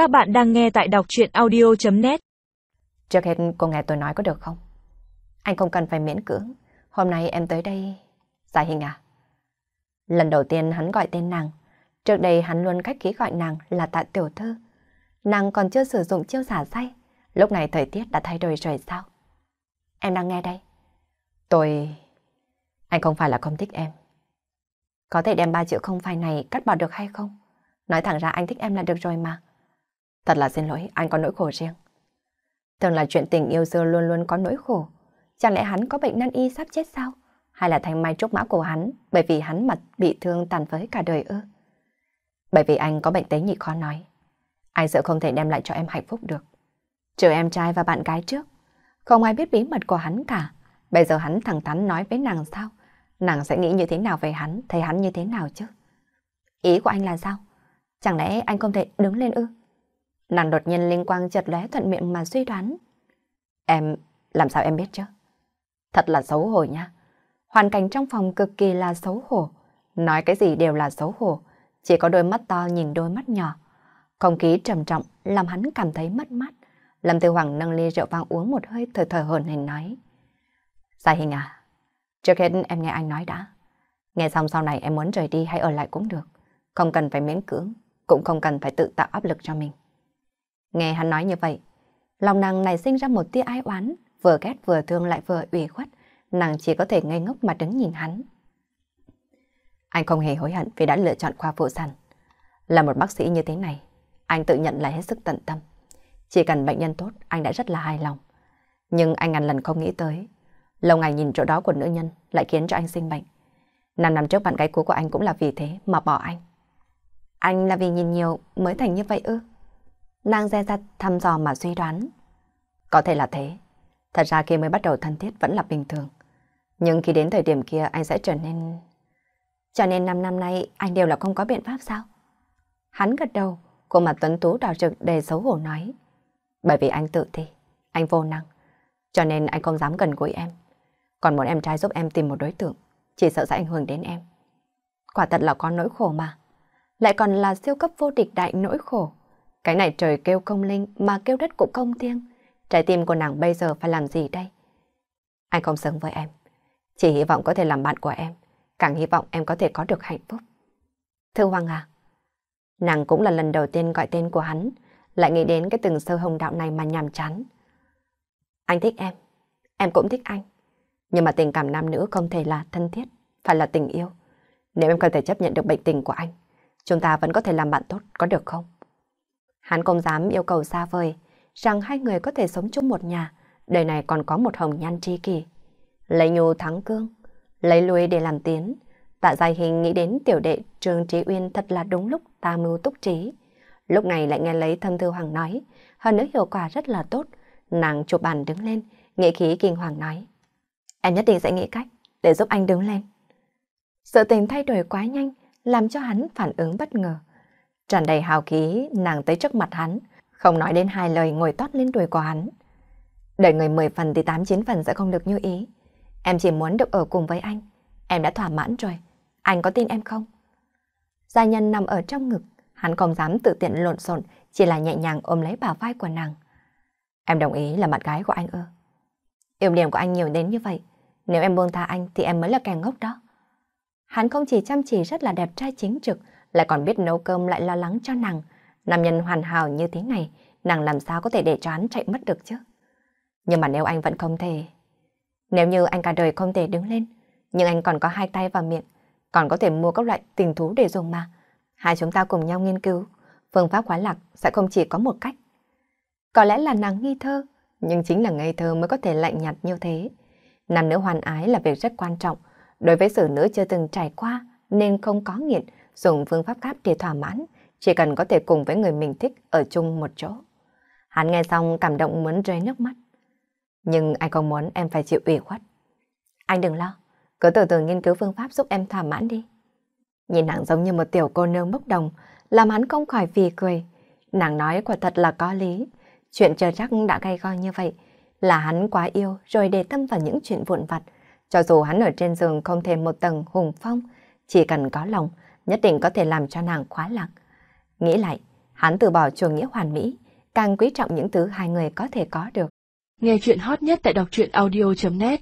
Các bạn đang nghe tại đọc chuyện audio.net Trước hết, cô nghe tôi nói có được không? Anh không cần phải miễn cưỡng. Hôm nay em tới đây... Giải hình à? Lần đầu tiên hắn gọi tên nàng. Trước đây hắn luôn cách khí gọi nàng là tạ tiểu thư. Nàng còn chưa sử dụng chiêu giả say. Lúc này thời tiết đã thay đổi rồi sao? Em đang nghe đây. Tôi... Anh không phải là không thích em. Có thể đem ba chữ không phải này cắt bỏ được hay không? Nói thẳng ra anh thích em là được rồi mà. Thật là xin lỗi, anh có nỗi khổ riêng. Thường là chuyện tình yêu xưa luôn luôn có nỗi khổ. Chẳng lẽ hắn có bệnh nan y sắp chết sao? Hay là thành mai trúc mã của hắn bởi vì hắn mặt bị thương tàn phế cả đời ư? Bởi vì anh có bệnh tế nhị khó nói. Anh sợ không thể đem lại cho em hạnh phúc được. Trừ em trai và bạn gái trước. Không ai biết bí mật của hắn cả. Bây giờ hắn thẳng thắn nói với nàng sao? Nàng sẽ nghĩ như thế nào về hắn, thấy hắn như thế nào chứ? Ý của anh là sao? Chẳng lẽ anh không thể đứng lên ư? Nàng đột nhiên linh quang chợt lóe thuận miệng mà suy đoán. Em, làm sao em biết chứ? Thật là xấu hổ nha. Hoàn cảnh trong phòng cực kỳ là xấu hổ. Nói cái gì đều là xấu hổ. Chỉ có đôi mắt to nhìn đôi mắt nhỏ. Không khí trầm trọng làm hắn cảm thấy mất mát. Lâm Tư Hoàng nâng ly rượu vang uống một hơi thở thở hồn hình nói. Giải hình à, trước hết em nghe anh nói đã. Nghe xong sau này em muốn rời đi hay ở lại cũng được. Không cần phải miễn cưỡng, cũng không cần phải tự tạo áp lực cho mình. Nghe hắn nói như vậy, lòng nàng này sinh ra một tia ai oán, vừa ghét vừa thương lại vừa ủy khuất, nàng chỉ có thể ngây ngốc mà đứng nhìn hắn. Anh không hề hối hận vì đã lựa chọn khoa phụ sản. Là một bác sĩ như thế này, anh tự nhận là hết sức tận tâm. Chỉ cần bệnh nhân tốt, anh đã rất là hài lòng. Nhưng anh ngàn lần không nghĩ tới, lâu ngày nhìn chỗ đó của nữ nhân lại khiến cho anh sinh bệnh. Năm năm trước bạn gái cũ của anh cũng là vì thế mà bỏ anh. Anh là vì nhìn nhiều mới thành như vậy ư? Nàng dè dặt thăm dò mà suy đoán. Có thể là thế. Thật ra khi mới bắt đầu thân thiết vẫn là bình thường. Nhưng khi đến thời điểm kia anh sẽ trở nên... Cho nên năm năm nay anh đều là không có biện pháp sao? Hắn gật đầu, cô mặt tuấn tú đào trực đề xấu hổ nói. Bởi vì anh tự thi, anh vô năng. Cho nên anh không dám gần gũi em. Còn muốn em trai giúp em tìm một đối tượng, chỉ sợ sẽ ảnh hưởng đến em. Quả thật là có nỗi khổ mà. Lại còn là siêu cấp vô địch đại nỗi khổ. Cái này trời kêu công linh mà kêu đất cũng công thiêng. Trái tim của nàng bây giờ phải làm gì đây? Anh không xứng với em. Chỉ hy vọng có thể làm bạn của em. Càng hy vọng em có thể có được hạnh phúc. Thư Hoàng à? Nàng cũng là lần đầu tiên gọi tên của hắn. Lại nghĩ đến cái từng sơ hồng đạo này mà nhàm chán. Anh thích em. Em cũng thích anh. Nhưng mà tình cảm nam nữ không thể là thân thiết. Phải là tình yêu. Nếu em có thể chấp nhận được bệnh tình của anh, chúng ta vẫn có thể làm bạn tốt, có được không? Hắn không dám yêu cầu xa vời, rằng hai người có thể sống chung một nhà, đời này còn có một hồng nhan tri kỷ. Lấy nhu thắng cương, lấy lui để làm tiến. Tạ dài hình nghĩ đến tiểu đệ Trương Trí Uyên thật là đúng lúc ta mưu túc trí. Lúc này lại nghe lấy thâm thư hoàng nói, hơn nữa hiệu quả rất là tốt. Nàng chụp bàn đứng lên, nghệ khí kinh hoàng nói. Em nhất định sẽ nghĩ cách để giúp anh đứng lên. Sự tình thay đổi quá nhanh, làm cho hắn phản ứng bất ngờ. Tràn đầy hào khí, nàng tới trước mặt hắn, không nói đến hai lời ngồi tót lên đùi của hắn. Đợi người 10 phần thì 8-9 phần sẽ không được như ý. Em chỉ muốn được ở cùng với anh. Em đã thỏa mãn rồi. Anh có tin em không? Gia nhân nằm ở trong ngực, hắn không dám tự tiện lộn xộn, chỉ là nhẹ nhàng ôm lấy bà vai của nàng. Em đồng ý là bạn gái của anh ư? Yêu điểm của anh nhiều đến như vậy. Nếu em buông tha anh thì em mới là kẻ ngốc đó. Hắn không chỉ chăm chỉ rất là đẹp trai chính trực, lại còn biết nấu cơm lại lo lắng cho nàng. Nam nhân hoàn hảo như thế này, nàng làm sao có thể để cho hắn chạy mất được chứ? Nhưng mà nếu anh vẫn không thể... Nếu như anh cả đời không thể đứng lên, nhưng anh còn có hai tay và miệng, còn có thể mua các loại tình thú để dùng mà. Hai chúng ta cùng nhau nghiên cứu, phương pháp khoái lạc sẽ không chỉ có một cách. Có lẽ là nàng nghi thơ, nhưng chính là ngây thơ mới có thể lạnh nhạt như thế. Nam nữ hoàn ái là việc rất quan trọng, đối với sự nữ chưa từng trải qua nên không có nghiện, dùng phương pháp khác để thỏa mãn, chỉ cần có thể cùng với người mình thích ở chung một chỗ. Hắn nghe xong cảm động muốn rơi nước mắt. Nhưng anh không muốn em phải chịu ủy khuất. Anh đừng lo, cứ từ từ nghiên cứu phương pháp giúp em thỏa mãn đi. Nhìn nàng giống như một tiểu cô nương bốc đồng, làm hắn không khỏi vì cười. Nàng nói quả thật là có lý. Chuyện chờ chắc đã gây go như vậy, là hắn quá yêu rồi để tâm vào những chuyện vụn vặt. Cho dù hắn ở trên giường không thêm một tầng hùng phong, chỉ cần có lòng, nhất định có thể làm cho nàng khóa lặng. Nghĩ lại, Hắn từ bỏ chủ nghĩa hoàn mỹ, càng quý trọng những thứ hai người có thể có được. Nghe chuyện hot nhất tại đọc truyện audio.net